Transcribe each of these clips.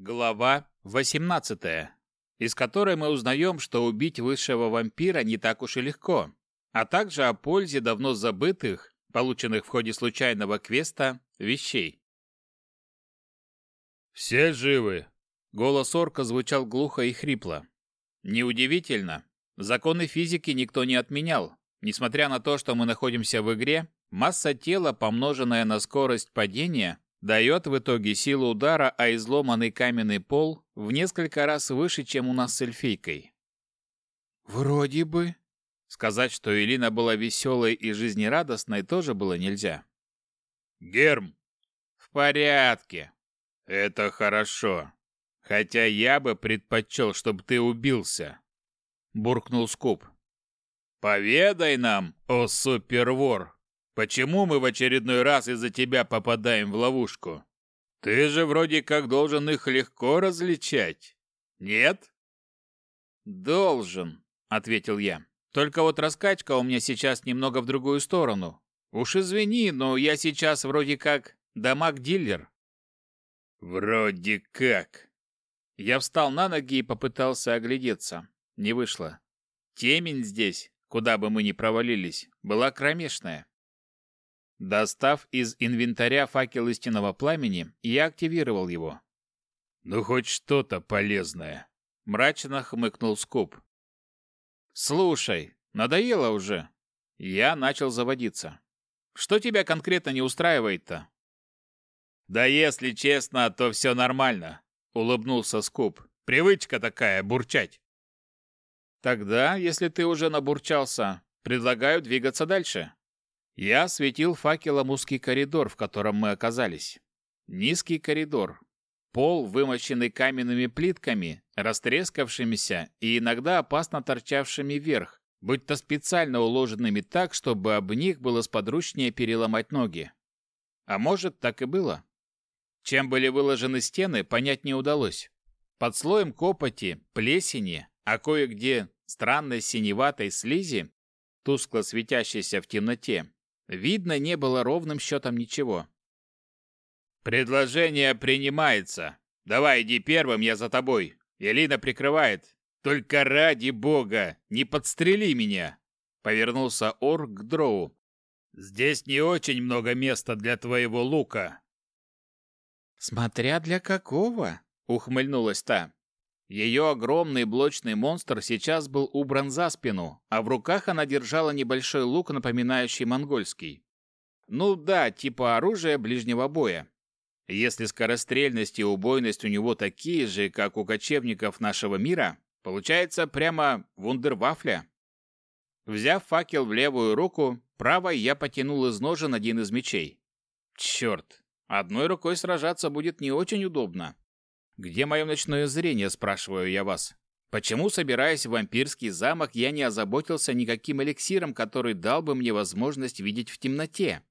Глава 18, из которой мы узнаем, что убить высшего вампира не так уж и легко, а также о пользе давно забытых, полученных в ходе случайного квеста, вещей. «Все живы!» Голос орка звучал глухо и хрипло. Неудивительно. Законы физики никто не отменял. Несмотря на то, что мы находимся в игре, масса тела, помноженная на скорость падения, дает в итоге силу удара, а изломанный каменный пол в несколько раз выше, чем у нас с эльфийкой. «Вроде бы», Сказать, что Элина была веселой и жизнерадостной, тоже было нельзя. «Герм!» «В порядке!» «Это хорошо. Хотя я бы предпочел, чтобы ты убился!» Буркнул Скуп. «Поведай нам, о супервор, почему мы в очередной раз из-за тебя попадаем в ловушку? Ты же вроде как должен их легко различать, нет?» «Должен», — ответил я. Только вот раскачка у меня сейчас немного в другую сторону. Уж извини, но я сейчас вроде как дамаг-дилер. Вроде как. Я встал на ноги и попытался оглядеться. Не вышло. Темень здесь, куда бы мы ни провалились, была кромешная. Достав из инвентаря факел истинного пламени, я активировал его. «Ну, хоть что-то полезное», — мрачно хмыкнул Скуп. «Слушай, надоело уже». Я начал заводиться. «Что тебя конкретно не устраивает-то?» «Да если честно, то все нормально», — улыбнулся Скуп. «Привычка такая, бурчать». «Тогда, если ты уже набурчался, предлагаю двигаться дальше». Я светил факелом узкий коридор, в котором мы оказались. Низкий коридор, Пол, вымощенный каменными плитками, растрескавшимися и иногда опасно торчавшими вверх, будь-то специально уложенными так, чтобы об них было сподручнее переломать ноги. А может, так и было. Чем были выложены стены, понять не удалось. Под слоем копоти, плесени, а кое-где странной синеватой слизи, тускло светящейся в темноте, видно не было ровным счетом ничего. «Предложение принимается. Давай иди первым, я за тобой. Елина прикрывает. Только ради бога, не подстрели меня!» Повернулся Ор к Дроу. «Здесь не очень много места для твоего лука». «Смотря для какого?» — ухмыльнулась та. Ее огромный блочный монстр сейчас был убран за спину, а в руках она держала небольшой лук, напоминающий монгольский. Ну да, типа оружия ближнего боя. Если скорострельность и убойность у него такие же, как у кочевников нашего мира, получается прямо вундервафля. Взяв факел в левую руку, правой я потянул из ножен один из мечей. Черт, одной рукой сражаться будет не очень удобно. Где мое ночное зрение, спрашиваю я вас? Почему, собираясь в вампирский замок, я не озаботился никаким эликсиром, который дал бы мне возможность видеть в темноте?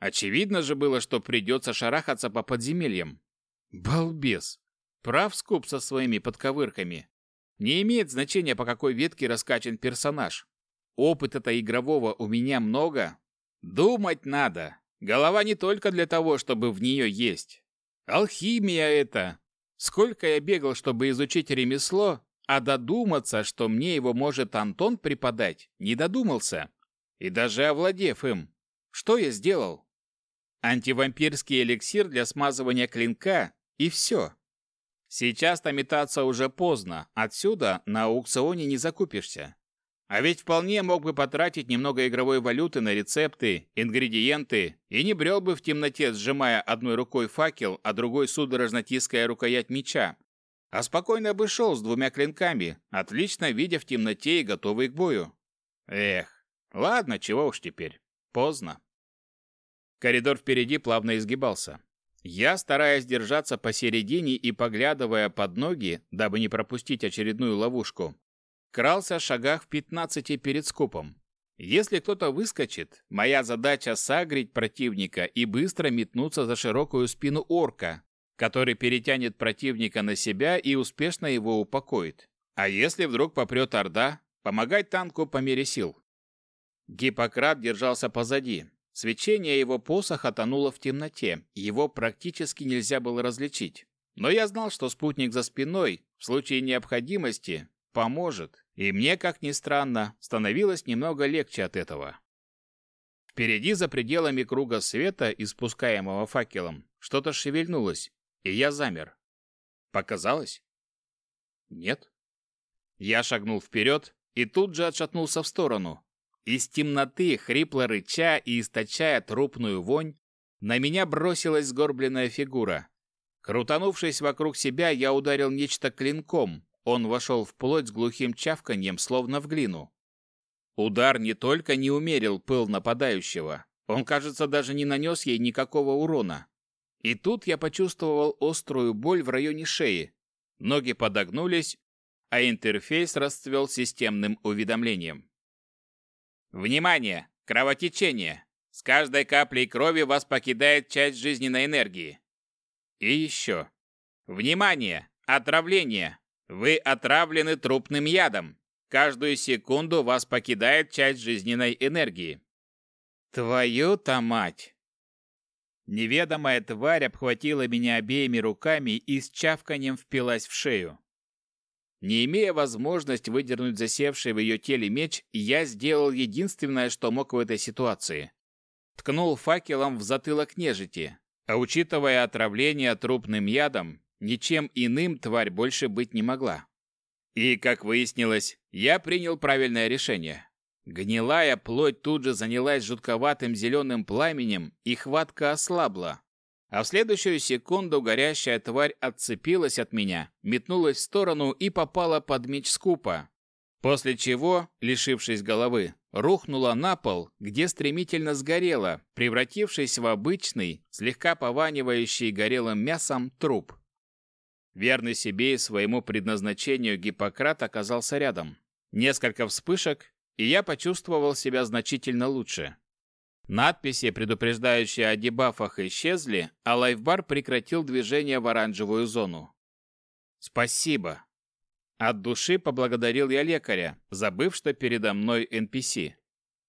Очевидно же было, что придется шарахаться по подземельям. Балбес! Прав Скуп со своими подковырками. Не имеет значения, по какой ветке раскачан персонаж. Опыта-то игрового у меня много. Думать надо. Голова не только для того, чтобы в нее есть. Алхимия это. Сколько я бегал, чтобы изучить ремесло, а додуматься, что мне его может Антон преподать, не додумался. И даже овладев им, что я сделал? Антивампирский эликсир для смазывания клинка и все. Сейчас-то метаться уже поздно, отсюда на аукционе не закупишься. А ведь вполне мог бы потратить немного игровой валюты на рецепты, ингредиенты и не брел бы в темноте, сжимая одной рукой факел, а другой судорожно тиская рукоять меча. А спокойно бы шел с двумя клинками, отлично видя в темноте и готовый к бою. Эх, ладно, чего уж теперь. Поздно. Коридор впереди плавно изгибался. Я, стараясь держаться посередине и поглядывая под ноги, дабы не пропустить очередную ловушку, крался в шагах в пятнадцати перед скопом. Если кто-то выскочит, моя задача сагрить противника и быстро метнуться за широкую спину орка, который перетянет противника на себя и успешно его упокоит. А если вдруг попрет орда, помогать танку по мере сил. Гиппократ держался позади, Свечение его посоха тонуло в темноте, его практически нельзя было различить. Но я знал, что спутник за спиной в случае необходимости поможет, и мне, как ни странно, становилось немного легче от этого. Впереди, за пределами круга света, испускаемого факелом, что-то шевельнулось, и я замер. Показалось? Нет. Я шагнул вперед и тут же отшатнулся в сторону. Из темноты, хрипло рыча и источая трупную вонь, на меня бросилась сгорбленная фигура. Крутанувшись вокруг себя, я ударил нечто клинком. Он вошел в плоть с глухим чавканьем, словно в глину. Удар не только не умерил пыл нападающего, он, кажется, даже не нанес ей никакого урона. И тут я почувствовал острую боль в районе шеи. Ноги подогнулись, а интерфейс расцвел системным уведомлением. Внимание! Кровотечение! С каждой каплей крови вас покидает часть жизненной энергии. И еще. Внимание! Отравление! Вы отравлены трупным ядом. Каждую секунду вас покидает часть жизненной энергии. Твою-то мать! Неведомая тварь обхватила меня обеими руками и с чавканием впилась в шею. Не имея возможности выдернуть засевший в ее теле меч, я сделал единственное, что мог в этой ситуации. Ткнул факелом в затылок нежити, а учитывая отравление трупным ядом, ничем иным тварь больше быть не могла. И, как выяснилось, я принял правильное решение. Гнилая плоть тут же занялась жутковатым зеленым пламенем, и хватка ослабла. А в следующую секунду горящая тварь отцепилась от меня, метнулась в сторону и попала под меч скупа. После чего, лишившись головы, рухнула на пол, где стремительно сгорела, превратившись в обычный, слегка пованивающий горелым мясом труп. Верный себе и своему предназначению Гиппократ оказался рядом. Несколько вспышек, и я почувствовал себя значительно лучше. Надписи, предупреждающие о дебафах, исчезли, а лайфбар прекратил движение в оранжевую зону. «Спасибо!» От души поблагодарил я лекаря, забыв, что передо мной NPC.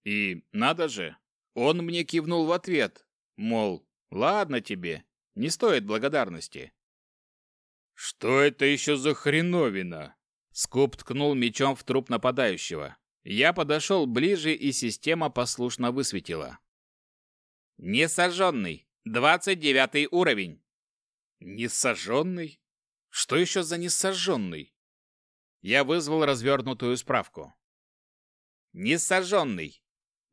И, надо же, он мне кивнул в ответ, мол, ладно тебе, не стоит благодарности. «Что это еще за хреновина?» Скуп ткнул мечом в труп нападающего. Я подошел ближе, и система послушно высветила. «Несожженный. 29 уровень». «Несожженный? Что еще за несожженный?» Я вызвал развернутую справку. «Несожженный.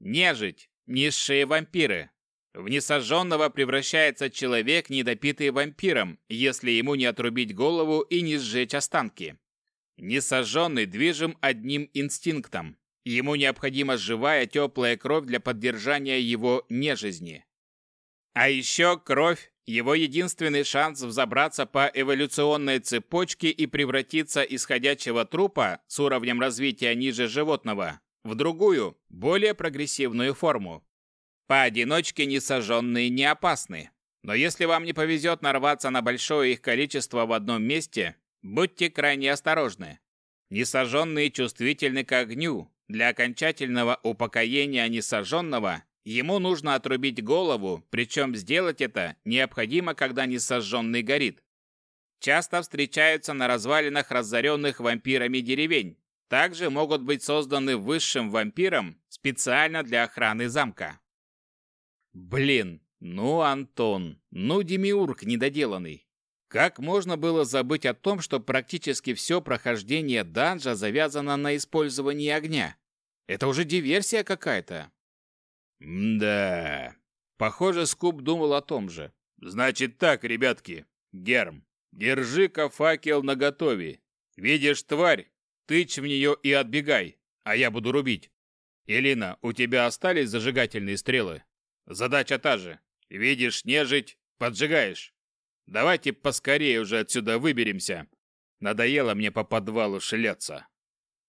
Нежить. Низшие вампиры. В несожженного превращается человек, недопитый вампиром, если ему не отрубить голову и не сжечь останки. Несожженный движим одним инстинктом. Ему необходима живая теплая кровь для поддержания его нежизни. А еще кровь – его единственный шанс взобраться по эволюционной цепочке и превратиться из ходячего трупа с уровнем развития ниже животного в другую, более прогрессивную форму. Поодиночке несожженные не опасны. Но если вам не повезет нарваться на большое их количество в одном месте, будьте крайне осторожны. Несожженные чувствительны к огню, для окончательного упокоения несожженного ему нужно отрубить голову, причем сделать это необходимо, когда несожженный горит. Часто встречаются на развалинах разоренных вампирами деревень. Также могут быть созданы высшим вампиром специально для охраны замка. Блин, ну Антон, ну Демиург недоделанный. Как можно было забыть о том, что практически все прохождение данжа завязано на использовании огня? Это уже диверсия какая-то. Да. Похоже, Скуп думал о том же. Значит так, ребятки. Герм, держи-ка факел наготове. Видишь тварь? Тычь в нее и отбегай, а я буду рубить. Элина, у тебя остались зажигательные стрелы? Задача та же. Видишь нежить, поджигаешь. Давайте поскорее уже отсюда выберемся. Надоело мне по подвалу шляться.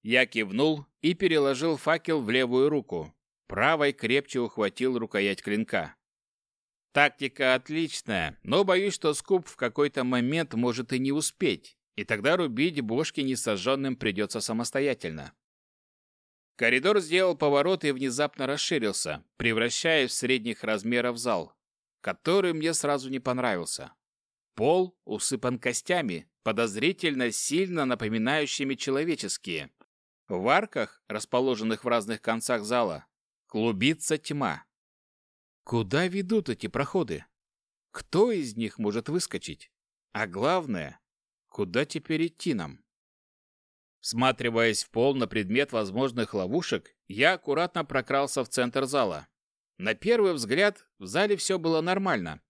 Я кивнул и переложил факел в левую руку. Правой крепче ухватил рукоять клинка. Тактика отличная, но боюсь, что скуп в какой-то момент может и не успеть, и тогда рубить бошки несожженным придется самостоятельно. Коридор сделал поворот и внезапно расширился, превращаясь в средних размеров зал, который мне сразу не понравился. Пол усыпан костями, подозрительно сильно напоминающими человеческие. В арках, расположенных в разных концах зала, клубится тьма. Куда ведут эти проходы? Кто из них может выскочить? А главное, куда теперь идти нам? Всматриваясь в пол на предмет возможных ловушек, я аккуратно прокрался в центр зала. На первый взгляд в зале все было нормально.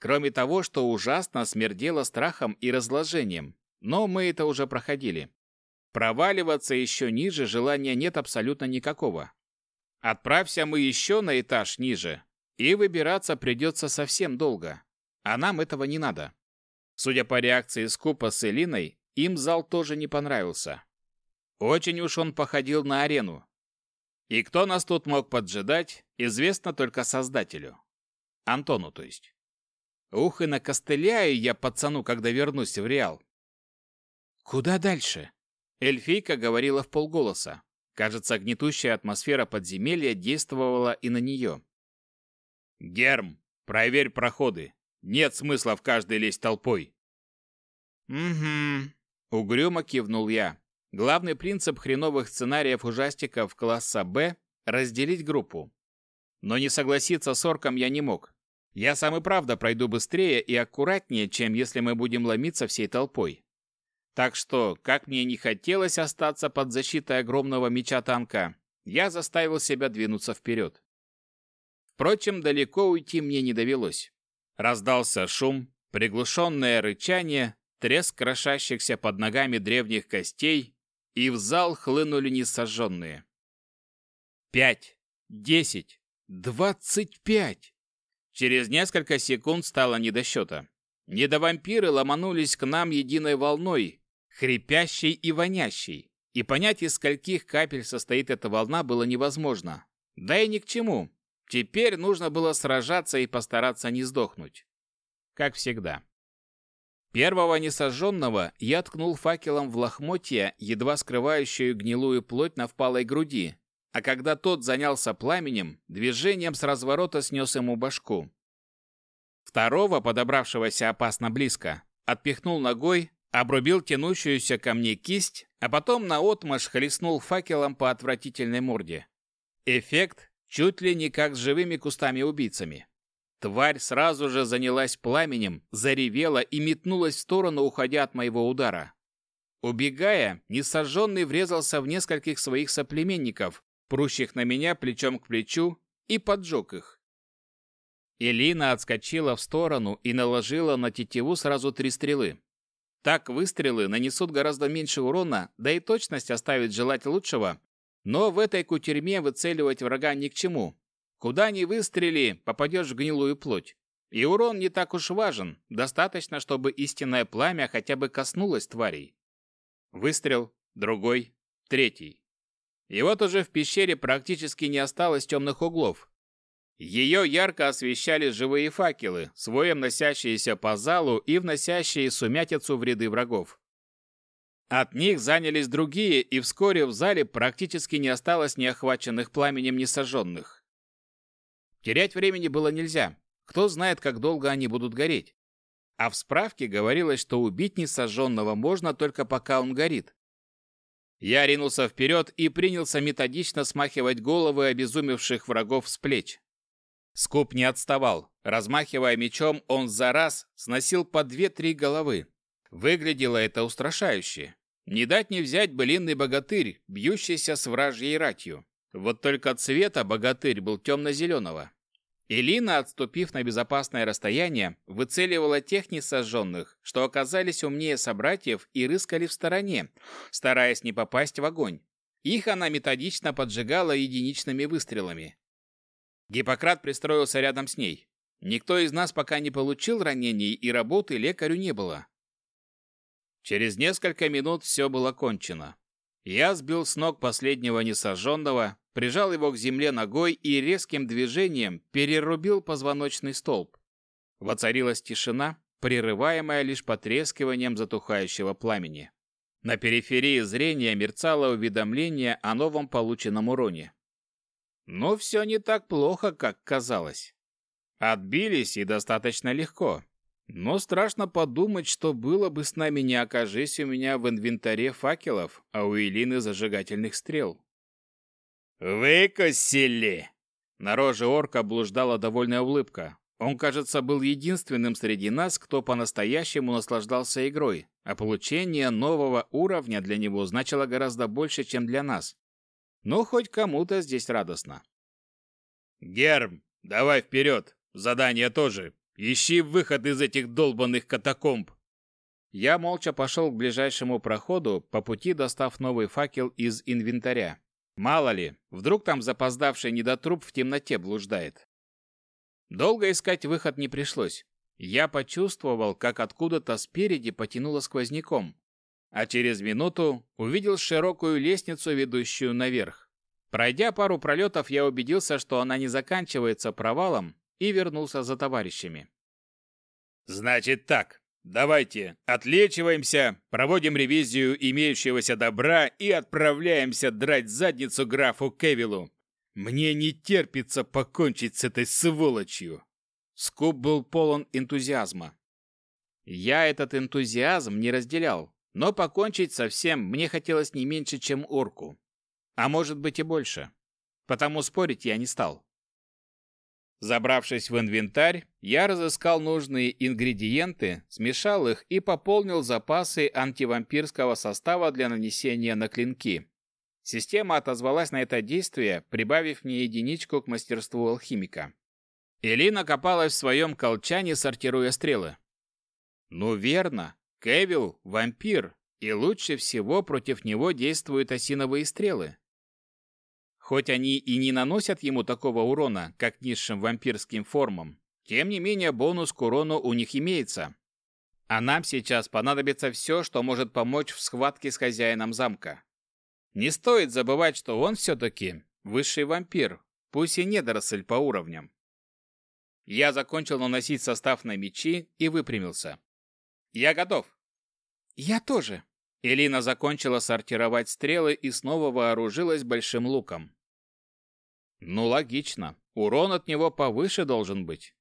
Кроме того, что ужасно смердело страхом и разложением. Но мы это уже проходили. Проваливаться еще ниже желания нет абсолютно никакого. Отправься мы еще на этаж ниже, и выбираться придется совсем долго. А нам этого не надо. Судя по реакции Скупа с Элиной, им зал тоже не понравился. Очень уж он походил на арену. И кто нас тут мог поджидать, известно только создателю. Антону, то есть. Ух, и накостыляю я пацану, когда вернусь в Реал. Куда дальше? Эльфийка говорила в полголоса. Кажется, гнетущая атмосфера подземелья действовала и на нее. «Герм, проверь проходы. Нет смысла в каждой лезть толпой». «Угу», — угрюмо кивнул я. Главный принцип хреновых сценариев ужастиков класса «Б» — разделить группу. Но не согласиться с орком я не мог. Я сам и правда пройду быстрее и аккуратнее, чем если мы будем ломиться всей толпой. Так что, как мне не хотелось остаться под защитой огромного меча танка, я заставил себя двинуться вперед. Впрочем, далеко уйти мне не довелось. Раздался шум, приглушенное рычание, треск крошащихся под ногами древних костей и в зал хлынули несожженные. Пять, десять, двадцать пять. Через несколько секунд стало не до счета. Недовампиры ломанулись к нам единой волной, хрипящей и вонящей, и понять, из скольких капель состоит эта волна, было невозможно. Да и ни к чему. Теперь нужно было сражаться и постараться не сдохнуть. Как всегда. Первого несожженного я ткнул факелом в лохмотья, едва скрывающую гнилую плоть на впалой груди, а когда тот занялся пламенем, движением с разворота снес ему башку. Второго, подобравшегося опасно близко, отпихнул ногой, обрубил тянущуюся ко мне кисть, а потом наотмашь хлестнул факелом по отвратительной морде. Эффект чуть ли не как с живыми кустами-убийцами. Тварь сразу же занялась пламенем, заревела и метнулась в сторону, уходя от моего удара. Убегая, несожженный врезался в нескольких своих соплеменников, прущих на меня плечом к плечу, и поджег их. Элина отскочила в сторону и наложила на тетиву сразу три стрелы. Так выстрелы нанесут гораздо меньше урона, да и точность оставит желать лучшего, но в этой кутерьме выцеливать врага ни к чему, Куда ни выстрели, попадешь в гнилую плоть. И урон не так уж важен, достаточно, чтобы истинное пламя хотя бы коснулось тварей. Выстрел, другой, третий. И вот уже в пещере практически не осталось темных углов. Ее ярко освещали живые факелы, своем носящиеся по залу и вносящие сумятицу в ряды врагов. От них занялись другие, и вскоре в зале практически не осталось неохваченных пламенем несожженных. Терять времени было нельзя. Кто знает, как долго они будут гореть. А в справке говорилось, что убить несожженного можно только пока он горит. Я ринулся вперед и принялся методично смахивать головы обезумевших врагов с плеч. Скуп не отставал. Размахивая мечом, он за раз сносил по две-три головы. Выглядело это устрашающе. Не дать не взять былинный богатырь, бьющийся с вражьей ратью. Вот только цвета богатырь был темно-зеленого. Элина, отступив на безопасное расстояние, выцеливала тех несожженных, что оказались умнее собратьев и рыскали в стороне, стараясь не попасть в огонь. Их она методично поджигала единичными выстрелами. Гиппократ пристроился рядом с ней. Никто из нас пока не получил ранений, и работы лекарю не было. Через несколько минут все было кончено. Я сбил с ног последнего несожженного, прижал его к земле ногой и резким движением перерубил позвоночный столб. Воцарилась тишина, прерываемая лишь потрескиванием затухающего пламени. На периферии зрения мерцало уведомление о новом полученном уроне. Но все не так плохо, как казалось. Отбились и достаточно легко. Но страшно подумать, что было бы с нами, не окажись у меня в инвентаре факелов, а у Элины зажигательных стрел. «Выкосили!» На роже орка блуждала довольная улыбка. Он, кажется, был единственным среди нас, кто по-настоящему наслаждался игрой, а получение нового уровня для него значило гораздо больше, чем для нас. Но хоть кому-то здесь радостно. «Герм, давай вперед! Задание тоже! Ищи выход из этих долбанных катакомб!» Я молча пошел к ближайшему проходу, по пути достав новый факел из инвентаря. Мало ли, вдруг там запоздавший недотруп в темноте блуждает. Долго искать выход не пришлось. Я почувствовал, как откуда-то спереди потянуло сквозняком, а через минуту увидел широкую лестницу, ведущую наверх. Пройдя пару пролетов, я убедился, что она не заканчивается провалом, и вернулся за товарищами. «Значит так, давайте отлечиваемся, проводим ревизию имеющегося добра и отправляемся драть задницу графу Кевилу. Мне не терпится покончить с этой сволочью!» Скуп был полон энтузиазма. Я этот энтузиазм не разделял, но покончить со всем мне хотелось не меньше, чем орку. А может быть и больше. Потому спорить я не стал. Забравшись в инвентарь, я разыскал нужные ингредиенты, смешал их и пополнил запасы антивампирского состава для нанесения на клинки. Система отозвалась на это действие, прибавив мне единичку к мастерству алхимика. Элина копалась в своем колчане, сортируя стрелы. Ну верно, Кевилл – вампир, и лучше всего против него действуют осиновые стрелы. Хоть они и не наносят ему такого урона, как низшим вампирским формам, тем не менее бонус к урону у них имеется. А нам сейчас понадобится все, что может помочь в схватке с хозяином замка. Не стоит забывать, что он все-таки высший вампир, пусть и недоросль по уровням. Я закончил наносить состав на мечи и выпрямился. «Я готов!» «Я тоже!» Элина закончила сортировать стрелы и снова вооружилась большим луком. Ну, логично. Урон от него повыше должен быть.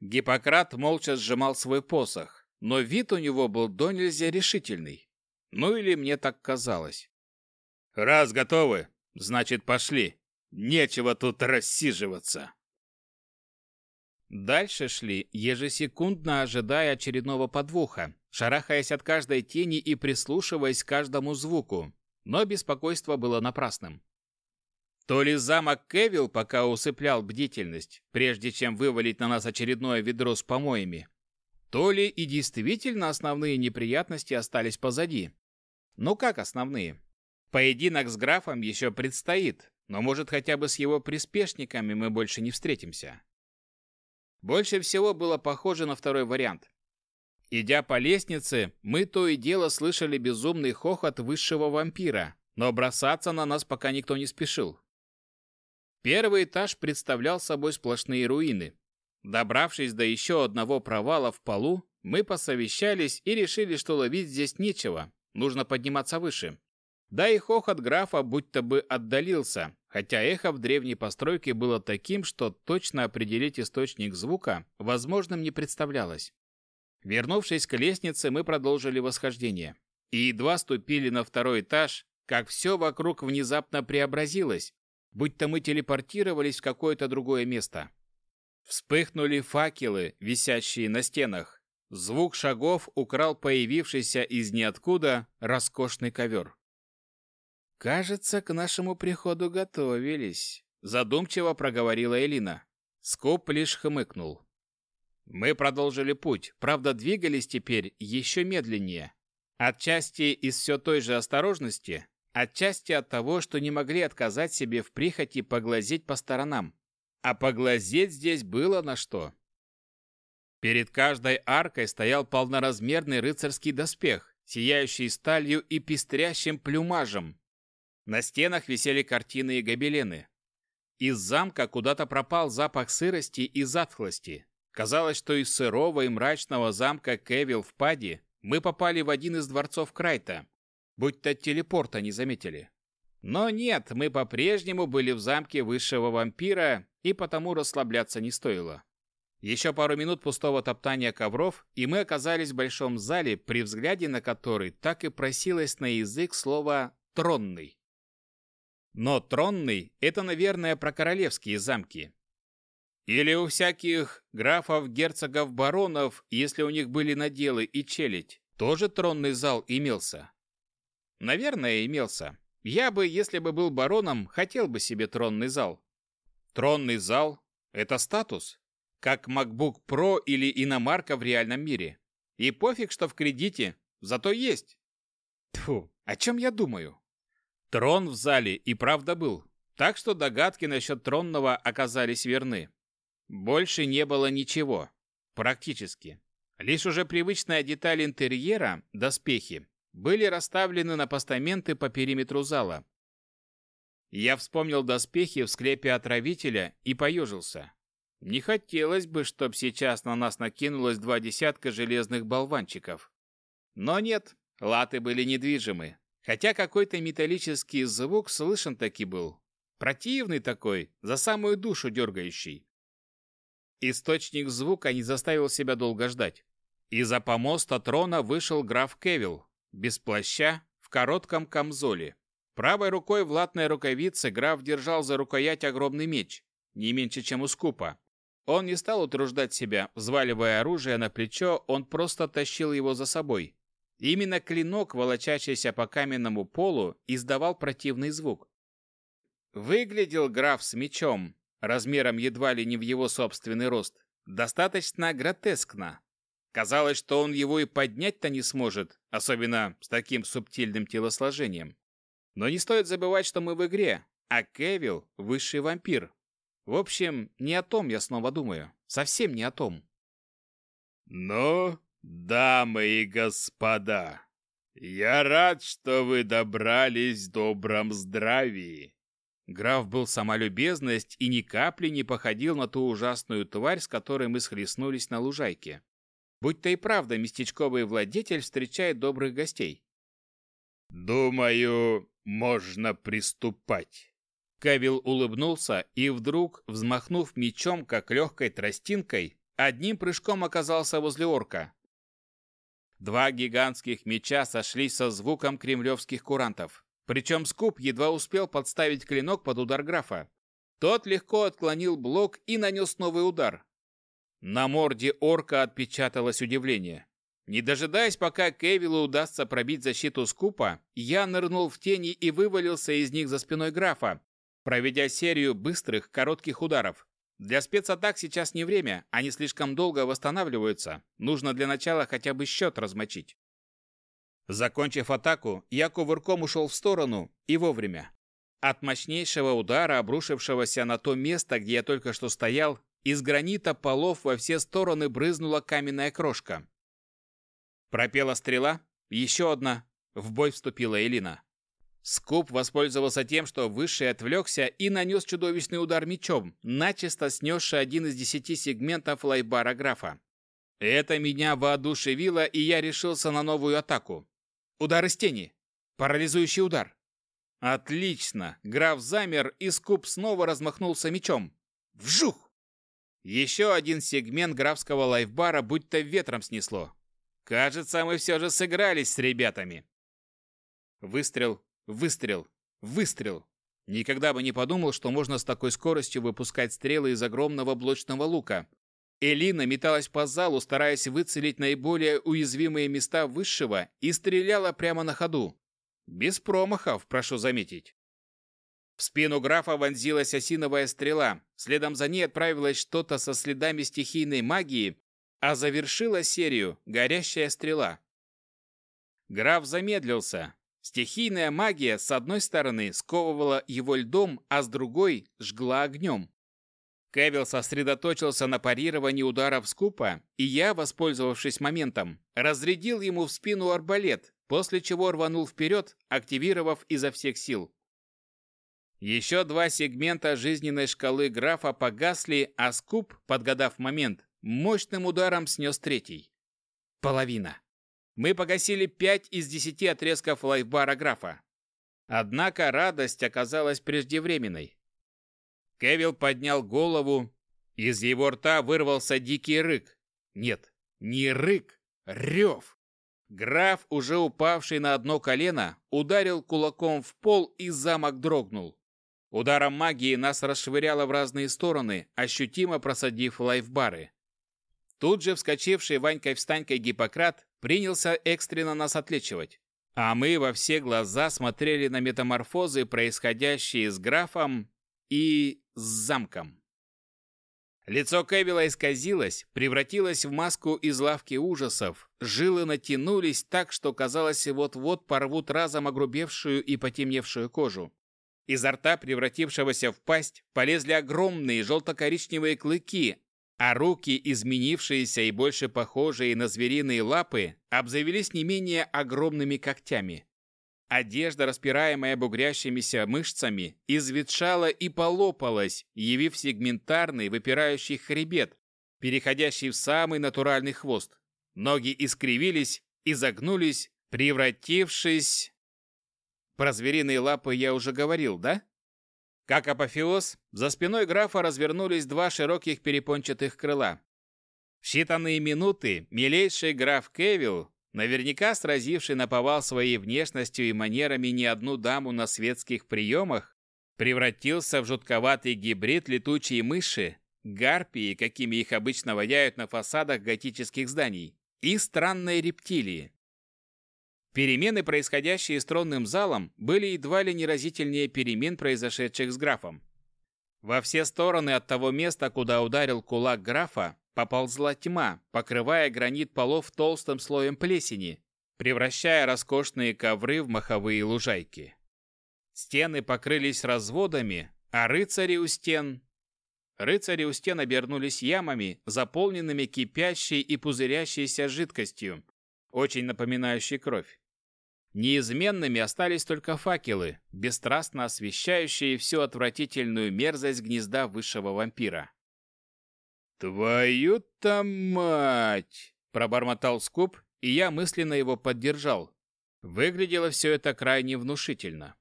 Гиппократ молча сжимал свой посох, но вид у него был до нельзя решительный. Ну или мне так казалось. «Раз готовы, значит, пошли. Нечего тут рассиживаться». Дальше шли, ежесекундно ожидая очередного подвоха, шарахаясь от каждой тени и прислушиваясь к каждому звуку. Но беспокойство было напрасным. То ли замок Кевилл пока усыплял бдительность, прежде чем вывалить на нас очередное ведро с помоями, то ли и действительно основные неприятности остались позади. Ну как основные? Поединок с графом еще предстоит, но может хотя бы с его приспешниками мы больше не встретимся. Больше всего было похоже на второй вариант. Идя по лестнице, мы то и дело слышали безумный хохот высшего вампира, но бросаться на нас пока никто не спешил. Первый этаж представлял собой сплошные руины. Добравшись до еще одного провала в полу, мы посовещались и решили, что ловить здесь нечего, нужно подниматься выше. Да и хохот графа будто бы отдалился, хотя эхо в древней постройке было таким, что точно определить источник звука возможным не представлялось. Вернувшись к лестнице, мы продолжили восхождение. И едва ступили на второй этаж, как все вокруг внезапно преобразилось, будто мы телепортировались в какое-то другое место. Вспыхнули факелы, висящие на стенах. Звук шагов украл появившийся из ниоткуда роскошный ковер. «Кажется, к нашему приходу готовились», — задумчиво проговорила Элина. Скоп лишь хмыкнул. Мы продолжили путь, правда, двигались теперь еще медленнее. Отчасти из все той же осторожности, Отчасти от того, что не могли отказать себе в прихоти поглазеть по сторонам. А поглазеть здесь было на что. Перед каждой аркой стоял полноразмерный рыцарский доспех, сияющий сталью и пестрящим плюмажем. На стенах висели картины и гобелены. Из замка куда-то пропал запах сырости и затхлости. Казалось, что из сырого и мрачного замка Кевилл в Пади мы попали в один из дворцов Крайта, будто телепорта не заметили. Но нет, мы по-прежнему были в замке высшего вампира, и потому расслабляться не стоило. Еще пару минут пустого топтания ковров, и мы оказались в большом зале, при взгляде на который так и просилось на язык слово «тронный». Но тронный – это, наверное, про королевские замки. Или у всяких графов, герцогов, баронов, если у них были наделы и челядь, тоже тронный зал имелся. Наверное, имелся. Я бы, если бы был бароном, хотел бы себе тронный зал. Тронный зал – это статус, как MacBook Pro или иномарка в реальном мире. И пофиг, что в кредите, зато есть. Тьфу, о чем я думаю? Трон в зале и правда был, так что догадки насчет тронного оказались верны. Больше не было ничего. Практически. Лишь уже привычная деталь интерьера, доспехи, были расставлены на постаменты по периметру зала. Я вспомнил доспехи в склепе отравителя и поежился. Не хотелось бы, чтобы сейчас на нас накинулось два десятка железных болванчиков. Но нет, латы были недвижимы, хотя какой-то металлический звук слышен таки был. Противный такой, за самую душу дергающий. Источник звука не заставил себя долго ждать. Из-за помоста трона вышел граф Кевилл, без плаща, в коротком камзоле. Правой рукой в латной рукавице граф держал за рукоять огромный меч, не меньше, чем у скупа. Он не стал утруждать себя, взваливая оружие на плечо, он просто тащил его за собой. Именно клинок, волочащийся по каменному полу, издавал противный звук. Выглядел граф с мечом, размером едва ли не в его собственный рост, достаточно гротескно. Казалось, что он его и поднять-то не сможет, особенно с таким субтильным телосложением. Но не стоит забывать, что мы в игре, а Кевилл – высший вампир. В общем, не о том я снова думаю. Совсем не о том. «Ну, дамы и господа, я рад, что вы добрались в добром здравии. Граф был сама любезность и ни капли не походил на ту ужасную тварь, с которой мы схлестнулись на лужайке. Будь то и правда местечковый владетель встречает добрых гостей. «Думаю, можно приступать». Кавил улыбнулся и вдруг, взмахнув мечом, как легкой тростинкой, одним прыжком оказался возле орка. Два гигантских меча сошлись со звуком кремлевских курантов. Причем Скуп едва успел подставить клинок под удар графа. Тот легко отклонил блок и нанес новый удар. На морде орка отпечаталось удивление. Не дожидаясь, пока Кевиллу удастся пробить защиту Скупа, я нырнул в тени и вывалился из них за спиной графа, проведя серию быстрых, коротких ударов. Для спецатак сейчас не время, они слишком долго восстанавливаются. Нужно для начала хотя бы счет размочить. Закончив атаку, я кувырком ушел в сторону и вовремя. От мощнейшего удара, обрушившегося на то место, где я только что стоял, из гранита полов во все стороны брызнула каменная крошка. Пропела стрела, еще одна. В бой вступила Элина. Скуп воспользовался тем, что Высший отвлекся и нанес чудовищный удар мечом, начисто снесший один из десяти сегментов лайбара графа. Это меня воодушевило, и я решился на новую атаку. Удар из тени. Парализующий удар. Отлично. Граф замер, и Скуп снова размахнулся мечом. Вжух! Еще один сегмент графского лайфбара будто ветром снесло. Кажется, мы все же сыгрались с ребятами. Выстрел, выстрел, выстрел. Никогда бы не подумал, что можно с такой скоростью выпускать стрелы из огромного блочного лука. Элина металась по залу, стараясь выцелить наиболее уязвимые места высшего и стреляла прямо на ходу. Без промахов, прошу заметить. В спину графа вонзилась осиновая стрела, следом за ней отправилось что-то со следами стихийной магии, а завершила серию горящая стрела. Граф замедлился. Стихийная магия с одной стороны сковывала его льдом, а с другой жгла огнем. Кевилл сосредоточился на парировании ударов скупа, и я, воспользовавшись моментом, разрядил ему в спину арбалет, после чего рванул вперед, активировав изо всех сил. Еще два сегмента жизненной шкалы графа погасли, а скуп, подгадав момент, мощным ударом снес третий. Половина. Мы погасили пять из десяти отрезков лайфбара графа. Однако радость оказалась преждевременной. Кевилл поднял голову Из его рта вырвался дикий рык. Нет, не рык, рев. Граф, уже упавший на одно колено, ударил кулаком в пол и замок дрогнул. Ударом магии нас расшвыряло в разные стороны, ощутимо просадив лайфбары. Тут же вскочивший Ванькой-встанькой Гиппократ принялся экстренно нас отлечивать. А мы во все глаза смотрели на метаморфозы, происходящие с графом и с замком. Лицо Кевилла исказилось, превратилось в маску из лавки ужасов. Жилы натянулись так, что казалось, вот-вот порвут разом огрубевшую и потемневшую кожу. Изо рта, превратившегося в пасть, полезли огромные желто-коричневые клыки, а руки, изменившиеся и больше похожие на звериные лапы, обзавелись не менее огромными когтями. Одежда, распираемая бугрящимися мышцами, изветшала и полопалась, явив сегментарный выпирающий хребет, переходящий в самый натуральный хвост. Ноги искривились и загнулись, превратившись... Про звериные лапы я уже говорил, да? Как апофеоз, за спиной графа развернулись два широких перепончатых крыла. В считанные минуты милейший граф Кевилл наверняка сразивший наповал своей внешностью и манерами не одну даму на светских приемах, превратился в жутковатый гибрид летучей мыши, гарпии, какими их обычно ваяют на фасадах готических зданий, и странной рептилии. Перемены, происходящие с тронным залом, были едва ли неразительнее перемен, произошедших с графом. Во все стороны от того места, куда ударил кулак графа, Поползла тьма, покрывая гранит полов толстым слоем плесени, превращая роскошные ковры в маховые лужайки. Стены покрылись разводами, а рыцари у стен... Рыцари у стен обернулись ямами, заполненными кипящей и пузырящейся жидкостью, очень напоминающей кровь. Неизменными остались только факелы, бесстрастно освещающие всю отвратительную мерзость гнезда высшего вампира. «Твою-то мать!» – пробормотал Скуп, и я мысленно его поддержал. Выглядело все это крайне внушительно.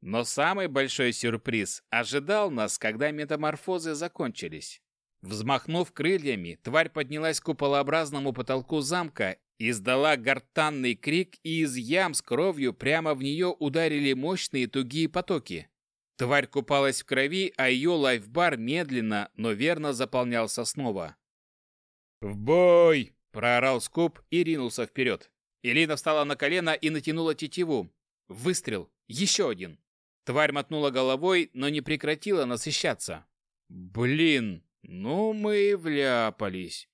Но самый большой сюрприз ожидал нас, когда метаморфозы закончились. Взмахнув крыльями, тварь поднялась к куполообразному потолку замка, издала гортанный крик, и из ям с кровью прямо в нее ударили мощные тугие потоки. Тварь купалась в крови, а ее лайфбар медленно, но верно заполнялся снова. «В бой!» – проорал Скуп и ринулся вперед. Элина встала на колено и натянула тетиву. Выстрел! Еще один! Тварь мотнула головой, но не прекратила насыщаться. «Блин, ну мы и вляпались!»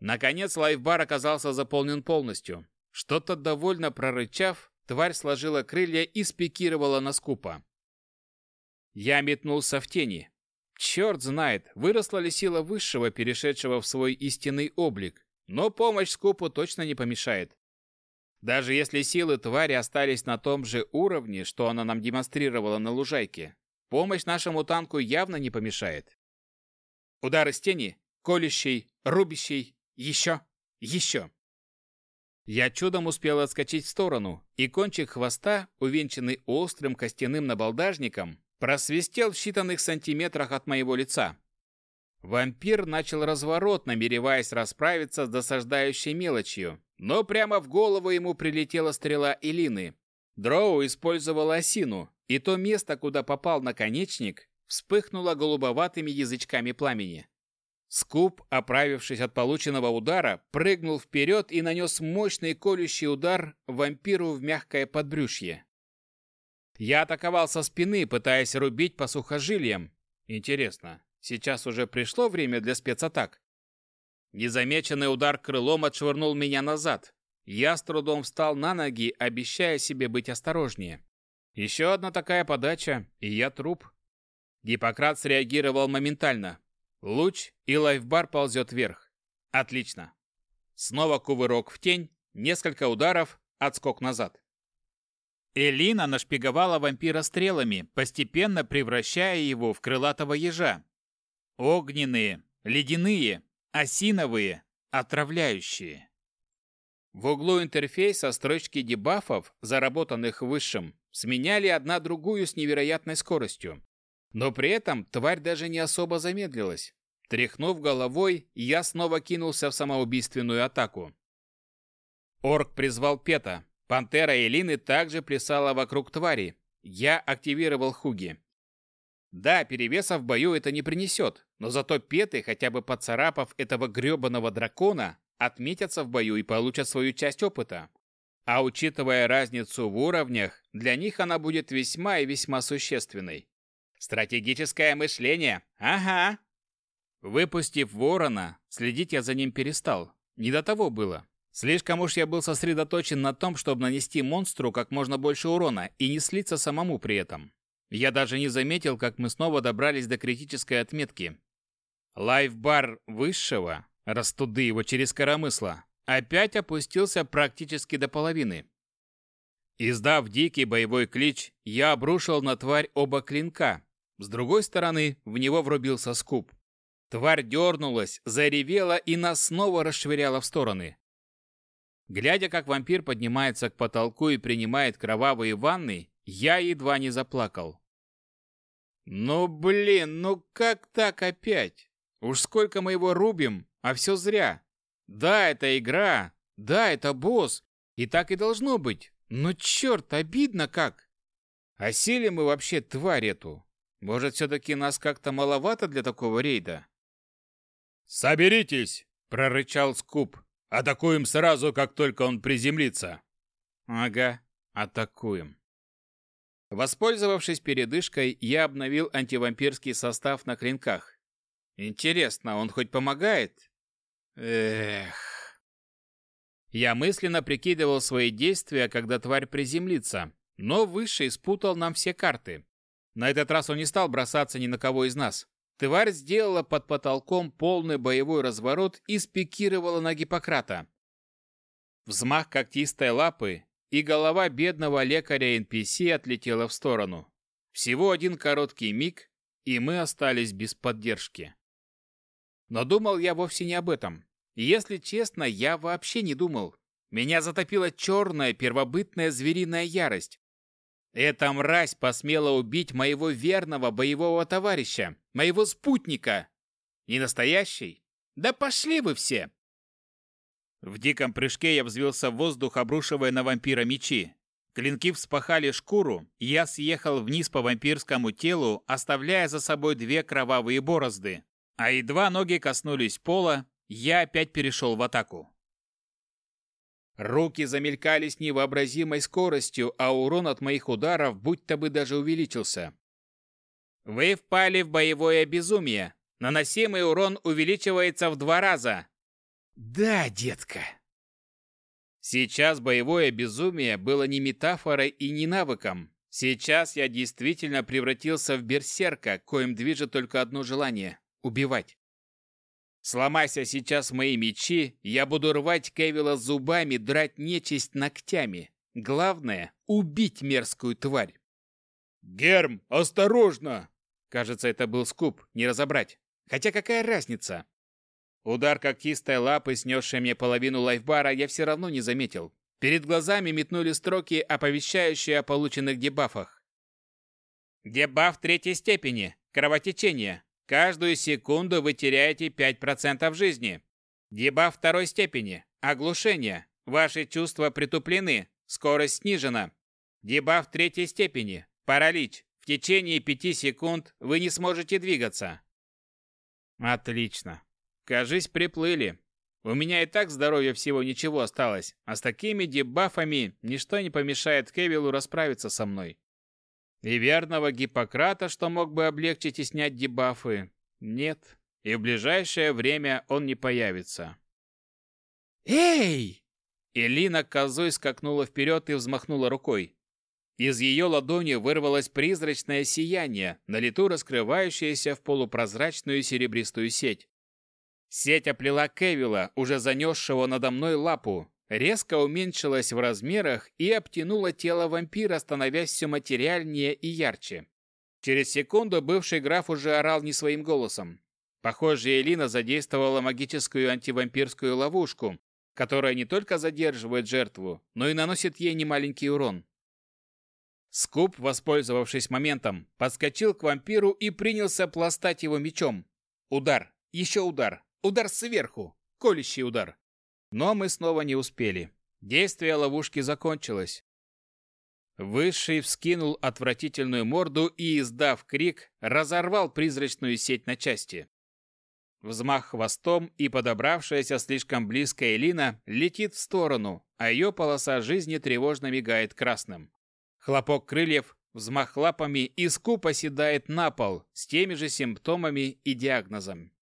Наконец лайфбар оказался заполнен полностью. Что-то довольно прорычав, тварь сложила крылья и спикировала на Скупа. Я метнулся в тени. Черт знает, выросла ли сила высшего, перешедшего в свой истинный облик, но помощь Скупу точно не помешает. Даже если силы твари остались на том же уровне, что она нам демонстрировала на лужайке, помощь нашему танку явно не помешает. Удар из тени, колющий, рубящий, еще, еще. Я чудом успел отскочить в сторону, и кончик хвоста, увенчанный острым костяным набалдажником, просвистел в считанных сантиметрах от моего лица. Вампир начал разворот, намереваясь расправиться с досаждающей мелочью, но прямо в голову ему прилетела стрела Элины. Дроу использовал осину, и то место, куда попал наконечник, вспыхнуло голубоватыми язычками пламени. Скуп, оправившись от полученного удара, прыгнул вперед и нанес мощный колющий удар вампиру в мягкое подбрюшье. Я атаковал со спины, пытаясь рубить по сухожилиям. Интересно, сейчас уже пришло время для спецатак? Незамеченный удар крылом отшвырнул меня назад. Я с трудом встал на ноги, обещая себе быть осторожнее. Еще одна такая подача, и я труп. Гиппократ среагировал моментально. Луч, и лайфбар ползет вверх. Отлично. Снова кувырок в тень, несколько ударов, отскок назад. Элина нашпиговала вампира стрелами, постепенно превращая его в крылатого ежа. Огненные, ледяные, осиновые, отравляющие. В углу интерфейса строчки дебафов, заработанных высшим, сменяли одна другую с невероятной скоростью. Но при этом тварь даже не особо замедлилась. Тряхнув головой, я снова кинулся в самоубийственную атаку. Орк призвал Пета. Пантера Элины также плясала вокруг твари. Я активировал Хуги. Да, перевеса в бою это не принесет, но зато Петы, хотя бы поцарапав этого гребаного дракона, отметятся в бою и получат свою часть опыта. А учитывая разницу в уровнях, для них она будет весьма и весьма существенной. Стратегическое мышление. Ага. Выпустив ворона, следить я за ним перестал. Не до того было. Слишком уж я был сосредоточен на том, чтобы нанести монстру как можно больше урона и не слиться самому при этом. Я даже не заметил, как мы снова добрались до критической отметки. Лайфбар высшего, растуды его через коромысло, опять опустился практически до половины. Издав дикий боевой клич, я обрушил на тварь оба клинка. С другой стороны, в него врубился скуп. Тварь дернулась, заревела и нас снова расшвыряла в стороны. Глядя, как вампир поднимается к потолку и принимает кровавые ванны, я едва не заплакал. Ну блин, ну как так опять? Уж сколько мы его рубим, а все зря. Да, это игра, да, это босс, и так и должно быть. Но черт, обидно как. Осели мы вообще тварь эту. Может, все-таки нас как-то маловато для такого рейда? «Соберитесь!» — прорычал Скуп. Атакуем сразу, как только он приземлится. Ага, атакуем. Воспользовавшись передышкой, я обновил антивампирский состав на клинках. Интересно, он хоть помогает? Эх. Я мысленно прикидывал свои действия, когда тварь приземлится, но Высший спутал нам все карты. На этот раз он не стал бросаться ни на кого из нас. Тварь сделала под потолком полный боевой разворот и спикировала на Гиппократа. Взмах когтистой лапы, и голова бедного лекаря NPC отлетела в сторону. Всего один короткий миг, и мы остались без поддержки. Но думал я вовсе не об этом. Если честно, я вообще не думал. Меня затопила черная первобытная звериная ярость. Эта мразь посмела убить моего верного боевого товарища, моего спутника. Не настоящий? Да пошли вы все! В диком прыжке я взвился в воздух, обрушивая на вампира мечи. Клинки вспахали шкуру, я съехал вниз по вампирскому телу, оставляя за собой две кровавые борозды. А едва ноги коснулись пола, я опять перешел в атаку. Руки замелькали с невообразимой скоростью, а урон от моих ударов будто бы даже увеличился. Вы впали в боевое безумие. Наносимый урон увеличивается в два раза. Да, детка. Сейчас боевое безумие было не метафорой и не навыком. Сейчас я действительно превратился в берсерка, коим движет только одно желание – убивать. Сломайся сейчас мои мечи, я буду рвать Кевилла зубами, драть нечисть ногтями. Главное — убить мерзкую тварь. «Герм, осторожно!» Кажется, это был скуп, не разобрать. Хотя какая разница? Удар когтистой лапы, снесшей мне половину лайфбара, я все равно не заметил. Перед глазами метнули строки, оповещающие о полученных дебафах. Дебаф третьей степени. Кровотечение. Каждую секунду вы теряете 5% жизни. Дебаф второй степени. Оглушение. Ваши чувства притуплены. Скорость снижена. Дебаф третьей степени. Паралич. В течение 5 секунд вы не сможете двигаться. Отлично. Кажись, приплыли. У меня и так здоровья всего ничего осталось, а с такими дебафами ничто не помешает Кевиллу расправиться со мной. И верного Гиппократа, что мог бы облегчить и снять дебафы, нет. И в ближайшее время он не появится. «Эй!» Элина козой скакнула вперед и взмахнула рукой. Из ее ладони вырвалось призрачное сияние, на лету раскрывающееся в полупрозрачную серебристую сеть. Сеть оплела Кевилла, уже занесшего надо мной лапу, резко уменьшилась в размерах и обтянула тело вампира, становясь все материальнее и ярче. Через секунду бывший граф уже орал не своим голосом. Похоже, Элина задействовала магическую антивампирскую ловушку, которая не только задерживает жертву, но и наносит ей немаленький урон. Скуп, воспользовавшись моментом, подскочил к вампиру и принялся пластать его мечом. Удар, еще удар, удар сверху, колющий удар. Но мы снова не успели. Действие ловушки закончилось. Высший вскинул отвратительную морду и, издав крик, разорвал призрачную сеть на части. Взмах хвостом, и подобравшаяся слишком близко Элина летит в сторону, а ее полоса жизни тревожно мигает красным. Хлопок крыльев, взмах лапами и скупо седает на пол с теми же симптомами и диагнозом.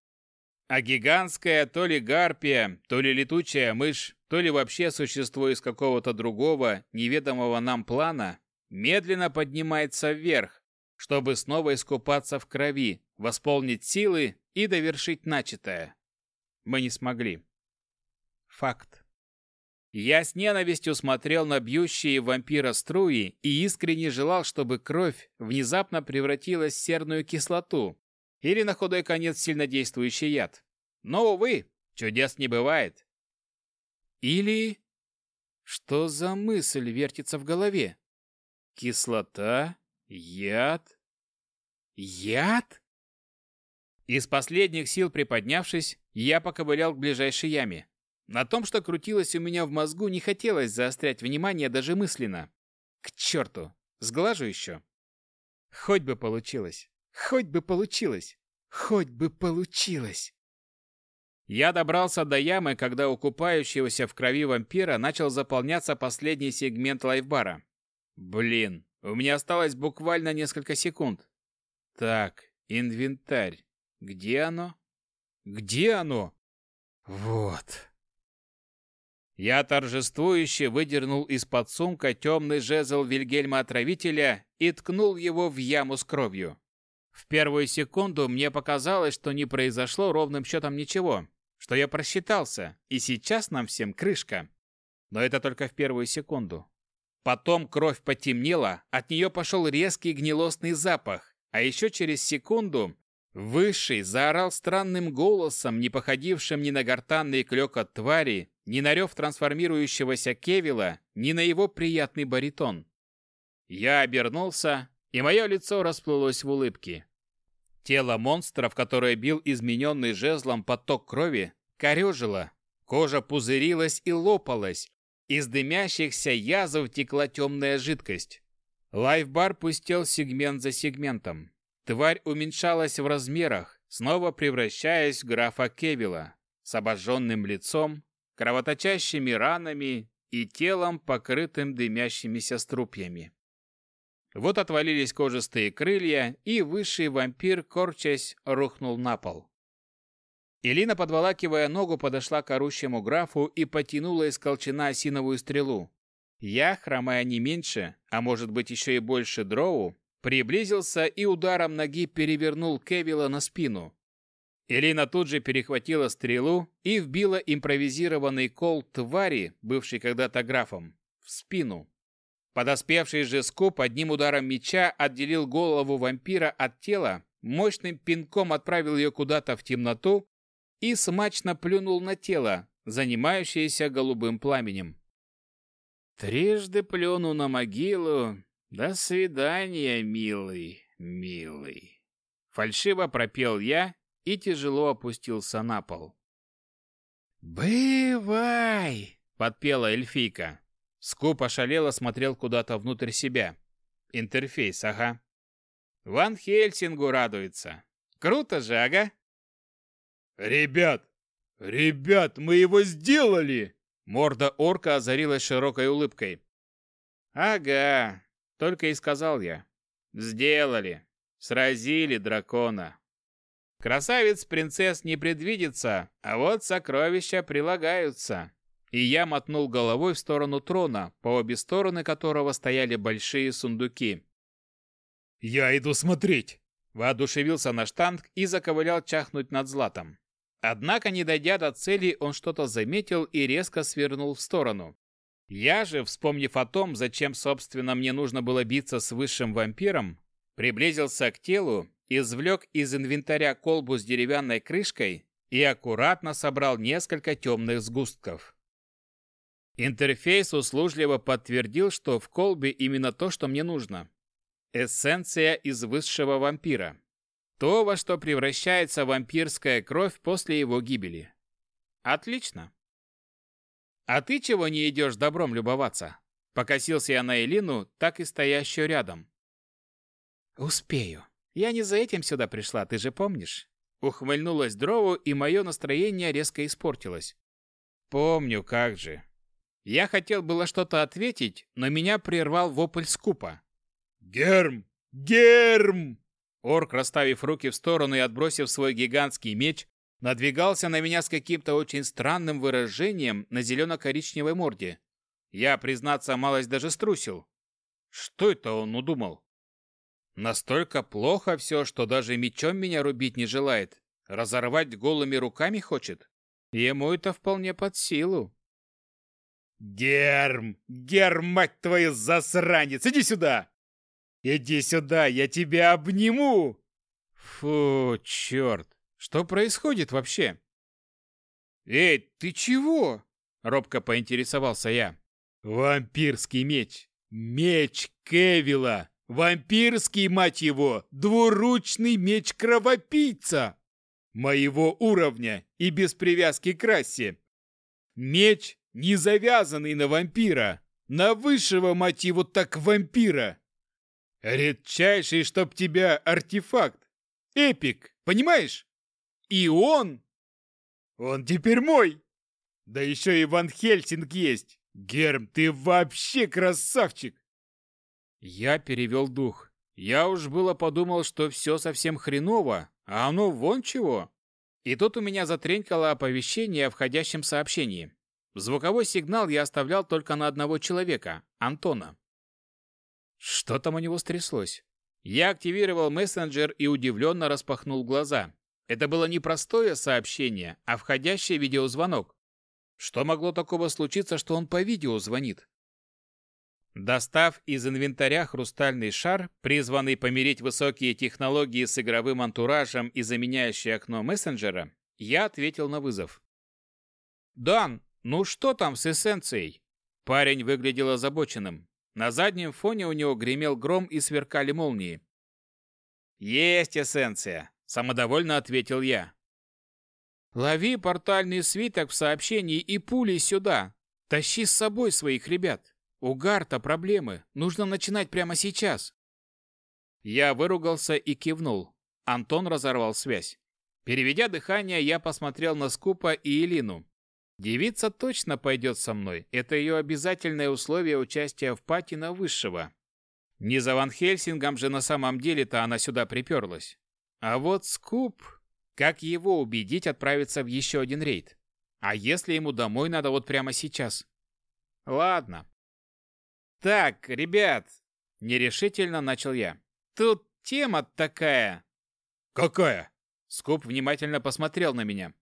А гигантская то ли гарпия, то ли летучая мышь, то ли вообще существо из какого-то другого, неведомого нам плана, медленно поднимается вверх, чтобы снова искупаться в крови, восполнить силы и довершить начатое. Мы не смогли. Факт. Я с ненавистью смотрел на бьющие вампира струи и искренне желал, чтобы кровь внезапно превратилась в серную кислоту или на худой конец сильнодействующий яд. Но, увы, чудес не бывает. Или... Что за мысль вертится в голове? Кислота? Яд? Яд? Из последних сил приподнявшись, я поковылял к ближайшей яме. На том, что крутилось у меня в мозгу, не хотелось заострять внимание даже мысленно. К черту! Сглажу еще. Хоть бы получилось. Хоть бы получилось. Хоть бы получилось. Я добрался до ямы, когда у купающегося в крови вампира начал заполняться последний сегмент лайфбара. Блин, у меня осталось буквально несколько секунд. Так, инвентарь. Где оно? Где оно? Вот. Я торжествующе выдернул из-под сумка темный жезл Вильгельма-отравителя и ткнул его в яму с кровью. В первую секунду мне показалось, что не произошло ровным счетом ничего, что я просчитался, и сейчас нам всем крышка. Но это только в первую секунду. Потом кровь потемнела, от нее пошел резкий гнилостный запах, а еще через секунду Высший заорал странным голосом, не походившим ни на гортанный клёкот твари, ни на рев трансформирующегося Кевила, ни на его приятный баритон. Я обернулся, и мое лицо расплылось в улыбке. Тело монстра, в которое бил измененный жезлом поток крови, корежило, кожа пузырилась и лопалась, из дымящихся язв текла темная жидкость. Лайфбар пустел сегмент за сегментом. Тварь уменьшалась в размерах, снова превращаясь в графа Кевилла с обожженным лицом, кровоточащими ранами и телом, покрытым дымящимися струпьями. Вот отвалились кожистые крылья, и высший вампир, корчась, рухнул на пол. Элина, подволакивая ногу, подошла к орущему графу и потянула из колчана осиновую стрелу. Я, хромая не меньше, а может быть еще и больше дроу, приблизился и ударом ноги перевернул Кевилла на спину. Элина тут же перехватила стрелу и вбила импровизированный кол твари, бывший когда-то графом, в спину. Подоспевший же скуп одним ударом меча отделил голову вампира от тела, мощным пинком отправил ее куда-то в темноту и смачно плюнул на тело, занимающееся голубым пламенем. «Трижды плюну на могилу, «До свидания, милый, милый!» Фальшиво пропел я и тяжело опустился на пол. «Бывай!» — подпела эльфийка. Скуп ошалело смотрел куда-то внутрь себя. Интерфейс, ага. Ван Хельсингу радуется. Круто же, ага. «Ребят! Ребят, мы его сделали!» Морда орка озарилась широкой улыбкой. «Ага, только и сказал я. Сделали. Сразили дракона. Красавец-принцесс не предвидится, а вот сокровища прилагаются. И я мотнул головой в сторону трона, по обе стороны которого стояли большие сундуки. «Я иду смотреть!» Воодушевился наш танк и заковылял чахнуть над златом. Однако, не дойдя до цели, он что-то заметил и резко свернул в сторону. Я же, вспомнив о том, зачем, собственно, мне нужно было биться с высшим вампиром, приблизился к телу, извлек из инвентаря колбу с деревянной крышкой и аккуратно собрал несколько темных сгустков. Интерфейс услужливо подтвердил, что в колбе именно то, что мне нужно. Эссенция из высшего вампира. То, во что превращается вампирская кровь после его гибели. Отлично. А ты чего не идешь добром любоваться? Покосился я на Элину, так и стоящую рядом. Успею. Я не за этим сюда пришла, ты же помнишь? Ухмыльнулась Дрову, и мое настроение резко испортилось. Помню, как же. Я хотел было что-то ответить, но меня прервал вопль скупа. «Герм! Герм!» Орк, расставив руки в сторону и отбросив свой гигантский меч, надвигался на меня с каким-то очень странным выражением на зелено-коричневой морде. Я, признаться, малость даже струсил. Что это он удумал? Настолько плохо все, что даже мечом меня рубить не желает. Разорвать голыми руками хочет. Ему это вполне под силу. «Герм! Герм, мать твою, засранец! Иди сюда! Иди сюда, я тебя обниму!» Фу, черт! Что происходит вообще? «Эй, ты чего?» — робко поинтересовался я. «Вампирский меч! Меч Кевила! Вампирский, мать его, двуручный меч-кровопийца! Моего уровня и без привязки к расе! Меч не завязанный на вампира, на высшего мотиву так вампира. Редчайший, чтоб тебя, артефакт. Эпик, понимаешь? И он... Он теперь мой. Да еще и Ван Хельсинг есть. Герм, ты вообще красавчик. Я перевел дух. Я уж было подумал, что все совсем хреново, а оно вон чего. И тут у меня затренькало оповещение о входящем сообщении. Звуковой сигнал я оставлял только на одного человека, Антона. Что там у него стряслось? Я активировал мессенджер и удивленно распахнул глаза. Это было не простое сообщение, а входящий видеозвонок. Что могло такого случиться, что он по видео звонит? Достав из инвентаря хрустальный шар, призванный помирить высокие технологии с игровым антуражем и заменяющий окно мессенджера, я ответил на вызов. «Дан, «Ну что там с эссенцией?» Парень выглядел озабоченным. На заднем фоне у него гремел гром и сверкали молнии. «Есть эссенция», — самодовольно ответил я. «Лови портальный свиток в сообщении и пули сюда. Тащи с собой своих ребят. У Гарта проблемы. Нужно начинать прямо сейчас». Я выругался и кивнул. Антон разорвал связь. Переведя дыхание, я посмотрел на Скупа и Элину. Девица точно пойдет со мной. Это ее обязательное условие участия в пати на высшего. Не за Ван Хельсингом же на самом деле-то она сюда приперлась. А вот Скуп... Как его убедить отправиться в еще один рейд? А если ему домой надо вот прямо сейчас? Ладно. Так, ребят, нерешительно начал я. Тут тема такая. Какая? Скуп внимательно посмотрел на меня.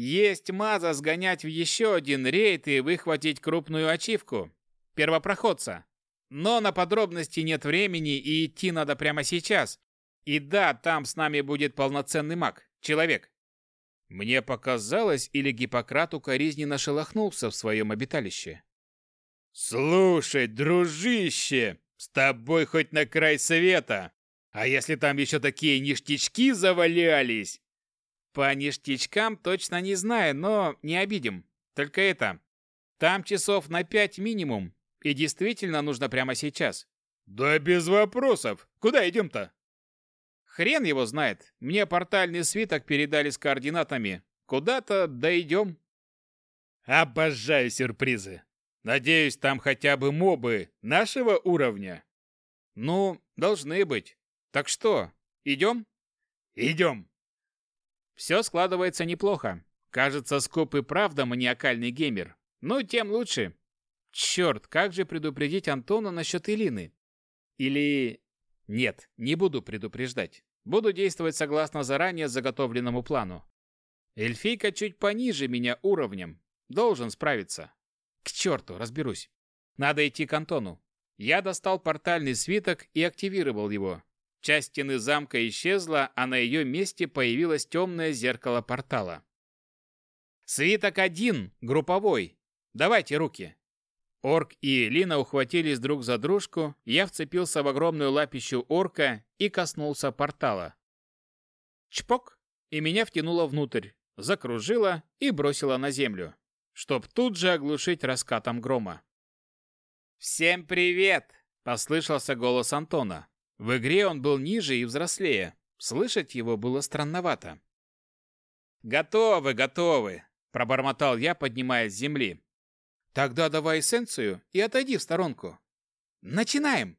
Есть маза сгонять в еще один рейд и выхватить крупную ачивку. Первопроходца. Но на подробности нет времени и идти надо прямо сейчас. И да, там с нами будет полноценный маг, человек. Мне показалось, или Гиппократ укоризненно шелохнулся в своем обиталище. «Слушай, дружище, с тобой хоть на край света. А если там еще такие ништячки завалялись, по ништячкам точно не знаю, но не обидим. Только это. Там часов на пять минимум. И действительно нужно прямо сейчас. Да без вопросов. Куда идем-то? Хрен его знает. Мне портальный свиток передали с координатами. Куда-то дойдем. Обожаю сюрпризы. Надеюсь, там хотя бы мобы нашего уровня. Ну, должны быть. Так что, идем? Идем. Все складывается неплохо. Кажется, Скоп и правда маниакальный геймер. Ну, тем лучше. Черт, как же предупредить Антона насчет Илины? Или... Нет, не буду предупреждать. Буду действовать согласно заранее заготовленному плану. Эльфийка чуть пониже меня уровнем. Должен справиться. К черту, разберусь. Надо идти к Антону. Я достал портальный свиток и активировал его. Часть стены замка исчезла, а на ее месте появилось темное зеркало портала. «Свиток один, групповой. Давайте руки. Орк и Элина ухватились друг за дружку, я вцепился в огромную лапищу орка и коснулся портала. Чпок! И меня втянуло внутрь, закружило и бросило на землю, чтоб тут же оглушить раскатом грома. «Всем привет!» – послышался голос Антона. В игре он был ниже и взрослее. Слышать его было странновато. «Готовы, готовы!» – пробормотал я, поднимаясь с земли. «Тогда давай эссенцию и отойди в сторонку». «Начинаем!»